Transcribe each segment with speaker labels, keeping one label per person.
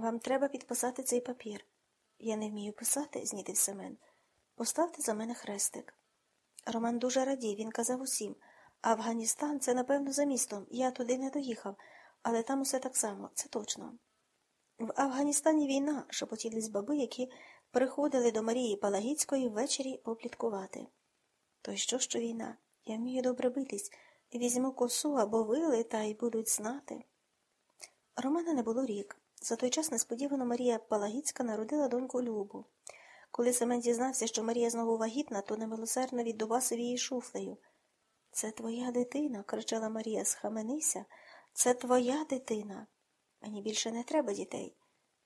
Speaker 1: Вам треба підписати цей папір. Я не вмію писати, знітив Семен. Поставте за мене хрестик. Роман дуже радів, він казав усім. Афганістан це, напевно, за містом. Я туди не доїхав, але там усе так само, це точно. В Афганістані війна, шепотілись баби, які приходили до Марії Палагіцької ввечері попліткувати. То що, що війна? Я вмію добре битись, візьму косу або вили, та й будуть знати. Романа не було рік. За той час несподівано Марія Палагіцька народила доньку Любу. Коли Семен дізнався, що Марія знову вагітна, то немилосердно віддувасив її шуфлею. Це твоя дитина, кричала Марія, схаменися. Це твоя дитина. Мені більше не треба дітей.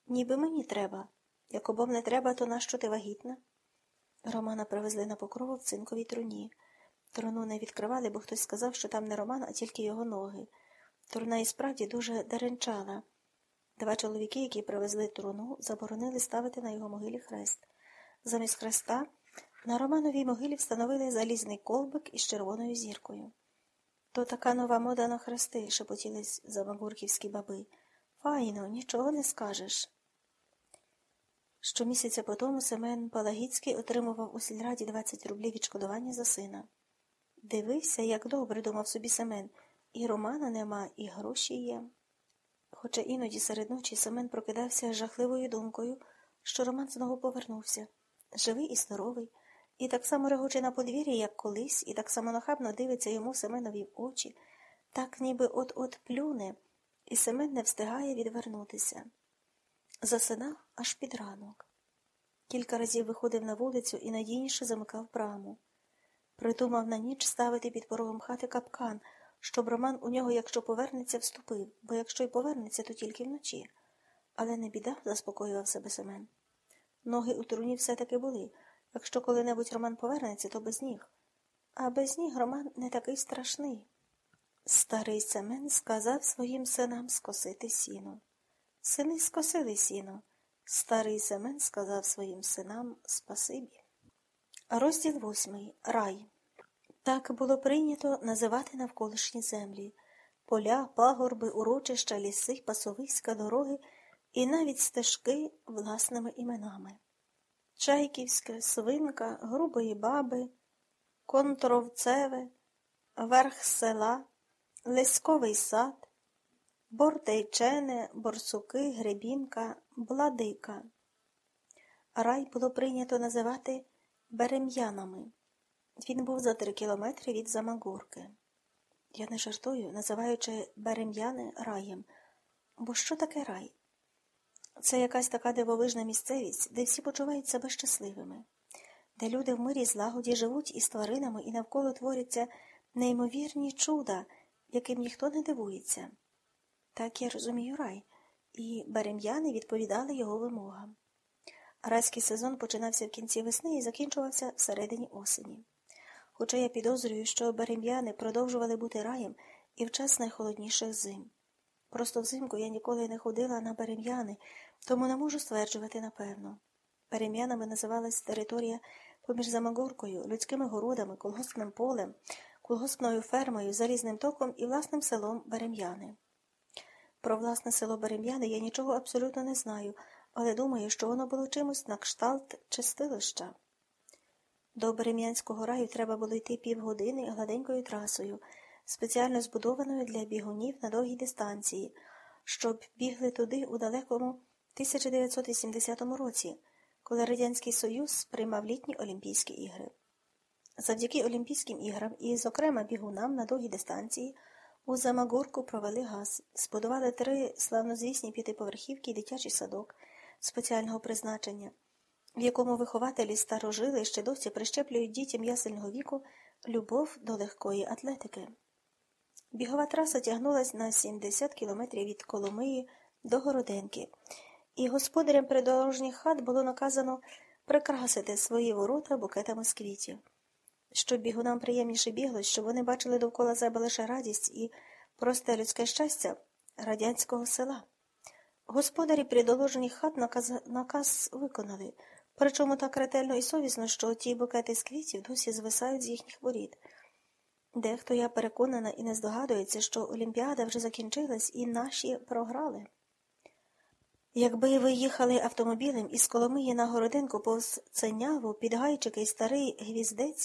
Speaker 1: Ніби мені треба. Як обом не треба, то нащо ти вагітна? Романа привезли на покрову в цинковій труні. Труну не відкривали, бо хтось сказав, що там не Роман, а тільки його ноги. Труна і справді дуже деренчала. Два чоловіки, які привезли труну, заборонили ставити на його могилі хрест. Замість хреста на Романовій могилі встановили залізний колбик із червоною зіркою. То така нова мода на хрести, шепотілись замагурківські баби. Файно, нічого не скажеш. Щомісяця по тому Семен Палагіцький отримував у сільраді 20 рублів відшкодування за сина. Дивився, як добре думав собі Семен. І Романа нема, і гроші є. Хоча іноді серед ночі Семен прокидався жахливою думкою, що Роман знову повернувся, живий і здоровий, і так само регоче на подвір'ї, як колись, і так само нахабно дивиться йому Семенові в очі, так ніби от-от плюне, і Семен не встигає відвернутися. Засинав аж під ранок. Кілька разів виходив на вулицю і надійніше замикав браму. Придумав на ніч ставити під порогом хати капкан, щоб Роман у нього, якщо повернеться, вступив, бо якщо й повернеться, то тільки вночі. Але не біда, заспокоював себе Семен. Ноги у труні все-таки були. Якщо коли-небудь Роман повернеться, то без ніг. А без ніг Роман не такий страшний. Старий Семен сказав своїм синам скосити сіно. Сини скосили сіно. Старий Семен сказав своїм синам спасибі. Розділ восьмий. Рай. Так було прийнято називати навколишні землі поля, пагорби, урочища, ліси, пасовиська, дороги і навіть стежки власними іменами. Чайківська, свинка, грубої баби, контровцеве, верх села, Леськовий сад, Бортейчене, Борсуки, Гребінка, Бладика. Рай було прийнято називати Берем'янами. Він був за три кілометри від Замагурки. Я не жартую, називаючи Берем'яни раєм. Бо що таке рай? Це якась така дивовижна місцевість, де всі почувають себе щасливими, де люди в мирі злагоді живуть із тваринами і навколо творяться неймовірні чуда, яким ніхто не дивується. Так я розумію рай, і берем'яни відповідали його вимогам. Райський сезон починався в кінці весни і закінчувався всередині осені. Хоча я підозрюю, що берем'яни продовжували бути раєм і в час найхолодніших зим. Просто взимку я ніколи не ходила на берем'яни, тому не можу стверджувати напевно. Берем'янами називалась територія поміж Замагоркою, людськими городами, колгоспним полем, колгоспною фермою, залізним током і власним селом Берем'яни. Про власне село Берем'яни я нічого абсолютно не знаю, але думаю, що воно було чимось на кшталт чистилища. До Берем'янського раю треба було йти півгодини гладенькою трасою, спеціально збудованою для бігунів на довгій дистанції, щоб бігли туди у далекому 1980 році, коли Радянський Союз приймав літні Олімпійські ігри. Завдяки Олімпійським іграм і, зокрема, бігунам на довгій дистанції у Замагурку провели газ, збудували три славнозвісні п'ятиповерхівки і дитячий садок спеціального призначення в якому вихователі старожили ще досі прищеплюють дітям ясельного віку любов до легкої атлетики. Бігова траса тягнулася на 70 кілометрів від Коломиї до Городенки, і господарям придорожніх хат було наказано прикрасити свої ворота букетами з квітів. Щоб бігунам приємніше біглось, щоб вони бачили довкола себе лише радість і просте людське щастя радянського села. Господарі придоложених хат наказ, наказ виконали. Причому так ретельно і совісно, що ті букети з квітів досі звисають з їхніх воріт. Дехто я переконана і не здогадується, що Олімпіада вже закінчилась і наші програли. Якби ви їхали автомобілем із Коломиї на Городинку повз Ценяву, під гайчики й старий гвіздець,